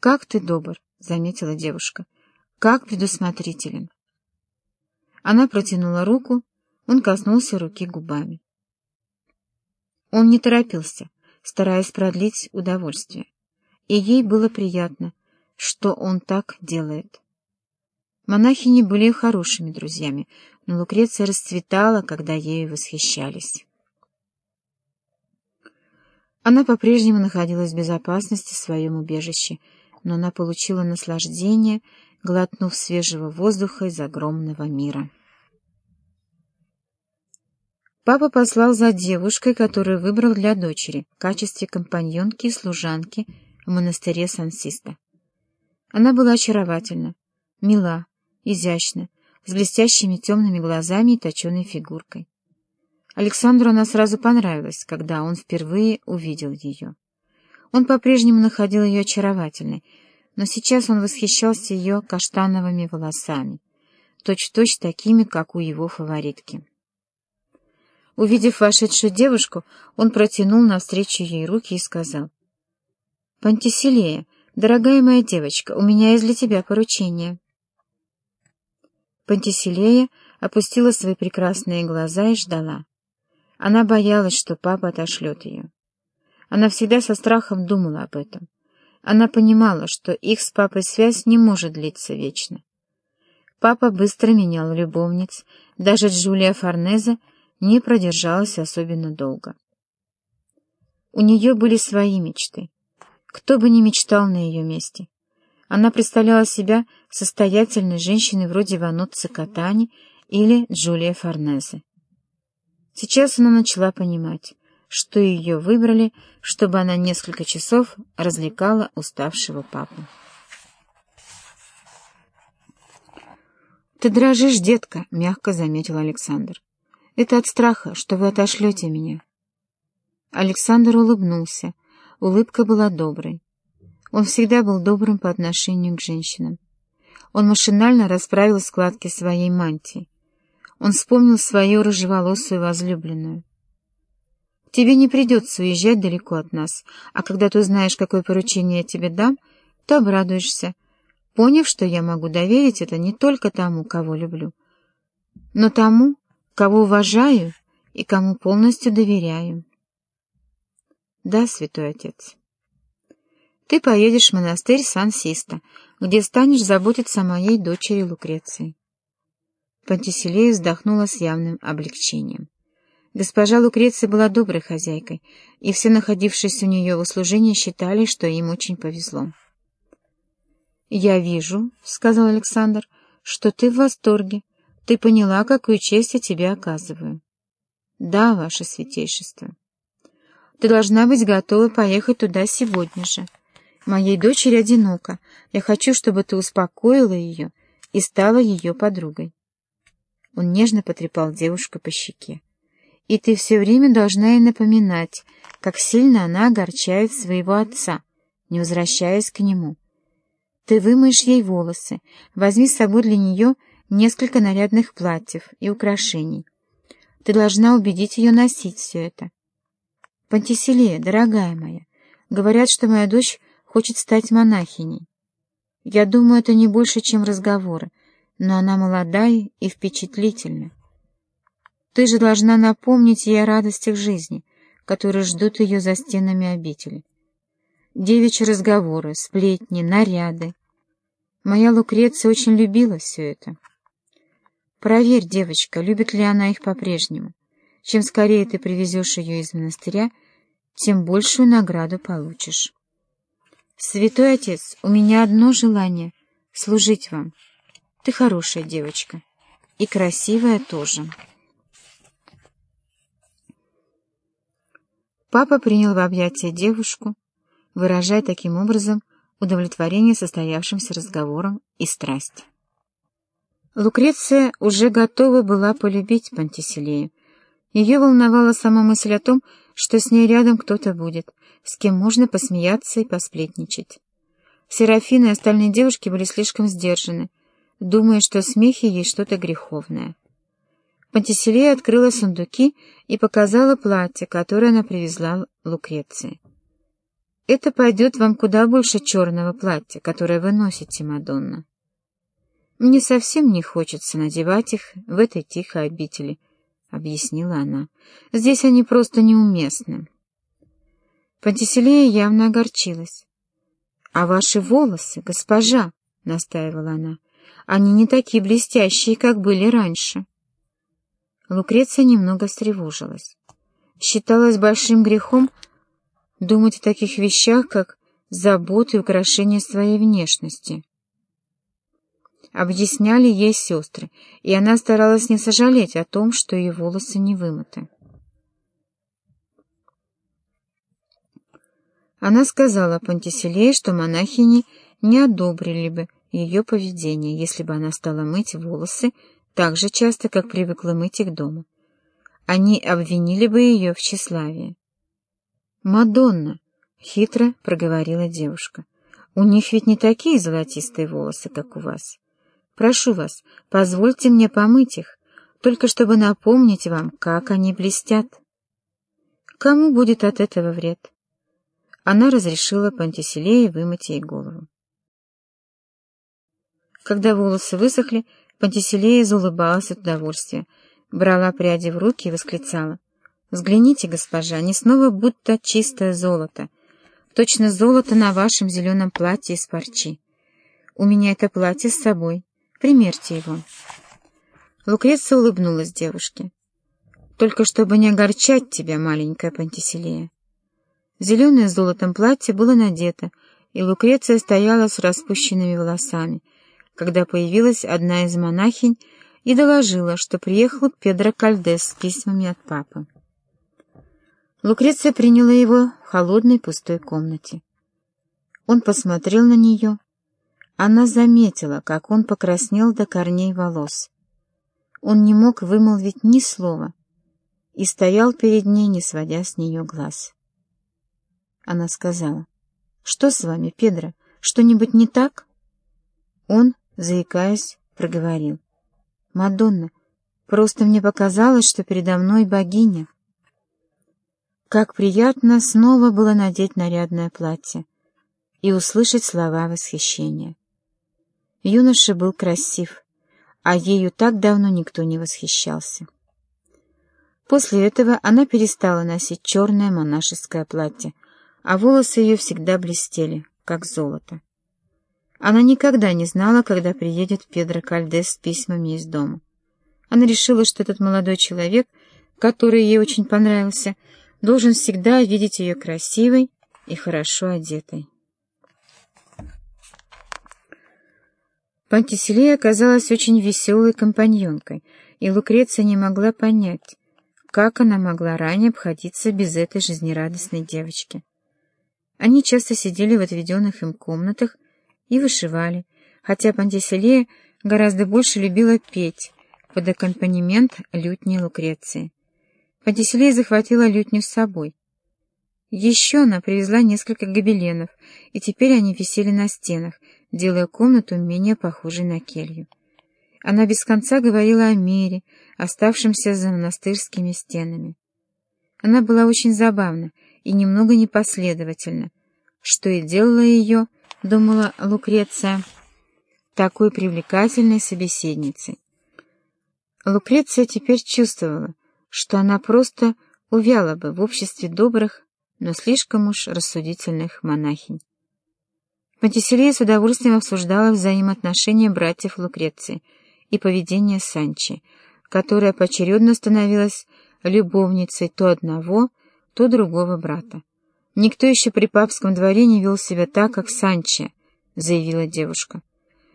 «Как ты добр!» — заметила девушка. «Как предусмотрителен!» Она протянула руку, он коснулся руки губами. Он не торопился, стараясь продлить удовольствие, и ей было приятно, что он так делает. Монахини были хорошими друзьями, но Лукреция расцветала, когда ею восхищались. Она по-прежнему находилась в безопасности в своем убежище, но она получила наслаждение, глотнув свежего воздуха из огромного мира. Папа послал за девушкой, которую выбрал для дочери в качестве компаньонки и служанки в монастыре Сансиста. Она была очаровательна, мила, изящна, с блестящими темными глазами и точеной фигуркой. Александру она сразу понравилась, когда он впервые увидел ее. Он по-прежнему находил ее очаровательной, но сейчас он восхищался ее каштановыми волосами, точь-в-точь -точь такими, как у его фаворитки. Увидев вошедшую девушку, он протянул навстречу ей руки и сказал, «Пантиселея, дорогая моя девочка, у меня есть для тебя поручение». Пантиселея опустила свои прекрасные глаза и ждала. Она боялась, что папа отошлет ее. Она всегда со страхом думала об этом. Она понимала, что их с папой связь не может длиться вечно. Папа быстро менял любовниц, даже Джулия Форнезе не продержалась особенно долго. У нее были свои мечты. Кто бы ни мечтал на ее месте. Она представляла себя состоятельной женщиной вроде Ванутцы Катани или Джулия Форнезе. Сейчас она начала понимать, что ее выбрали, чтобы она несколько часов развлекала уставшего папу. «Ты дрожишь, детка», — мягко заметил Александр. «Это от страха, что вы отошлете меня». Александр улыбнулся. Улыбка была доброй. Он всегда был добрым по отношению к женщинам. Он машинально расправил складки своей мантии. Он вспомнил свою рыжеволосую возлюбленную. «Тебе не придется уезжать далеко от нас, а когда ты узнаешь, какое поручение я тебе дам, то обрадуешься, поняв, что я могу доверить это не только тому, кого люблю, но тому, кого уважаю и кому полностью доверяю». «Да, святой отец». Ты поедешь в монастырь Сан-Систа, где станешь заботиться о моей дочери Лукреции. Пантиселея вздохнула с явным облегчением. Госпожа Лукреция была доброй хозяйкой, и все находившиеся у нее в услужении считали, что им очень повезло. «Я вижу», — сказал Александр, — «что ты в восторге. Ты поняла, какую честь я тебе оказываю». «Да, ваше святейшество. Ты должна быть готова поехать туда сегодня же». Моей дочери одиноко. Я хочу, чтобы ты успокоила ее и стала ее подругой. Он нежно потрепал девушку по щеке. И ты все время должна ей напоминать, как сильно она огорчает своего отца, не возвращаясь к нему. Ты вымоешь ей волосы, возьми с собой для нее несколько нарядных платьев и украшений. Ты должна убедить ее носить все это. Пантиселея, дорогая моя, говорят, что моя дочь хочет стать монахиней. Я думаю, это не больше, чем разговоры, но она молодая и впечатлительна. Ты же должна напомнить ей о радостях жизни, которые ждут ее за стенами обители. Девичьи разговоры, сплетни, наряды. Моя Лукреция очень любила все это. Проверь, девочка, любит ли она их по-прежнему. Чем скорее ты привезешь ее из монастыря, тем большую награду получишь. «Святой отец, у меня одно желание — служить вам. Ты хорошая девочка. И красивая тоже». Папа принял в объятия девушку, выражая таким образом удовлетворение состоявшимся разговором и страсть. Лукреция уже готова была полюбить Пантиселею. Ее волновала сама мысль о том, что с ней рядом кто-то будет, с кем можно посмеяться и посплетничать. Серафина и остальные девушки были слишком сдержаны, думая, что в смехе есть что-то греховное. Пантиселея открыла сундуки и показала платье, которое она привезла Лукреции. Это пойдет вам куда больше черного платья, которое вы носите, Мадонна. Мне совсем не хочется надевать их в этой тихой обители, — объяснила она. Здесь они просто неуместны. Пантиселея явно огорчилась. — А ваши волосы, госпожа, — настаивала она, — они не такие блестящие, как были раньше. Лукреция немного встревожилась. Считалось большим грехом думать о таких вещах, как заботы и украшения своей внешности. Объясняли ей сестры, и она старалась не сожалеть о том, что ее волосы не вымыты. Она сказала Пантиселее, что монахини не одобрили бы ее поведение, если бы она стала мыть волосы так же часто, как привыкла мыть их дома. Они обвинили бы ее в тщеславии. «Мадонна!» — хитро проговорила девушка. «У них ведь не такие золотистые волосы, как у вас. Прошу вас, позвольте мне помыть их, только чтобы напомнить вам, как они блестят. Кому будет от этого вред?» Она разрешила Пантиселее вымыть ей голову. Когда волосы высохли, Пантиселея заулыбалась от удовольствия, брала пряди в руки и восклицала — Взгляните, госпожа, они снова будто чистое золото. Точно золото на вашем зеленом платье из парчи. У меня это платье с собой. Примерьте его. Лукреция улыбнулась девушке. Только чтобы не огорчать тебя, маленькая Пантиселея. Зеленое с золотом платье было надето, и Лукреция стояла с распущенными волосами, когда появилась одна из монахинь и доложила, что приехал Педро Кальдес с письмами от папы. Лукреция приняла его в холодной пустой комнате. Он посмотрел на нее. Она заметила, как он покраснел до корней волос. Он не мог вымолвить ни слова и стоял перед ней, не сводя с нее глаз. Она сказала, «Что с вами, Педро? Что-нибудь не так?» Он, заикаясь, проговорил, «Мадонна, просто мне показалось, что передо мной богиня». Как приятно снова было надеть нарядное платье и услышать слова восхищения. Юноша был красив, а ею так давно никто не восхищался. После этого она перестала носить черное монашеское платье, а волосы ее всегда блестели, как золото. Она никогда не знала, когда приедет Педро Кальдес с письмами из дома. Она решила, что этот молодой человек, который ей очень понравился, — должен всегда видеть ее красивой и хорошо одетой. Пантиселея оказалась очень веселой компаньонкой, и Лукреция не могла понять, как она могла ранее обходиться без этой жизнерадостной девочки. Они часто сидели в отведенных им комнатах и вышивали, хотя Пантиселея гораздо больше любила петь под аккомпанемент лютни Лукреции. Пантиселей захватила лютню с собой. Еще она привезла несколько гобеленов, и теперь они висели на стенах, делая комнату менее похожей на келью. Она без конца говорила о мире, оставшемся за монастырскими стенами. Она была очень забавна и немного непоследовательна, что и делало ее, думала Лукреция, такой привлекательной собеседницей. Лукреция теперь чувствовала, что она просто увяла бы в обществе добрых, но слишком уж рассудительных монахинь. Пантиселия с удовольствием обсуждала взаимоотношения братьев Лукреции и поведение Санчи, которая поочередно становилась любовницей то одного, то другого брата. «Никто еще при папском дворе не вел себя так, как Санчи», — заявила девушка.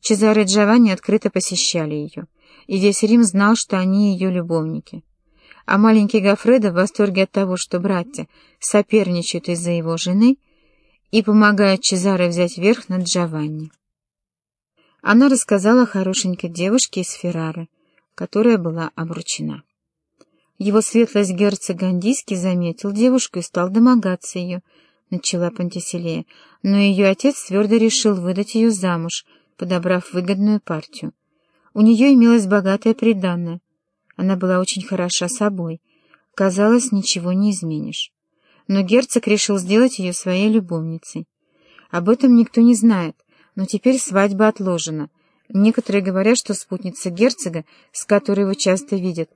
Чезаре и Джованни открыто посещали ее, и весь Рим знал, что они ее любовники а маленький Гафредо в восторге от того, что братья соперничают из-за его жены и помогают Чезаре взять верх над Джованни. Она рассказала хорошенькой девушке из Феррары, которая была обручена. Его светлость герцог Гандийский заметил девушку и стал домогаться ее, начала Пантиселея, но ее отец твердо решил выдать ее замуж, подобрав выгодную партию. У нее имелось богатое приданное, она была очень хороша собой. Казалось, ничего не изменишь. но герцог решил сделать ее своей любовницей. Об этом никто не знает, но теперь свадьба отложена. Некоторые говорят, что спутница герцога, с которой его часто видят,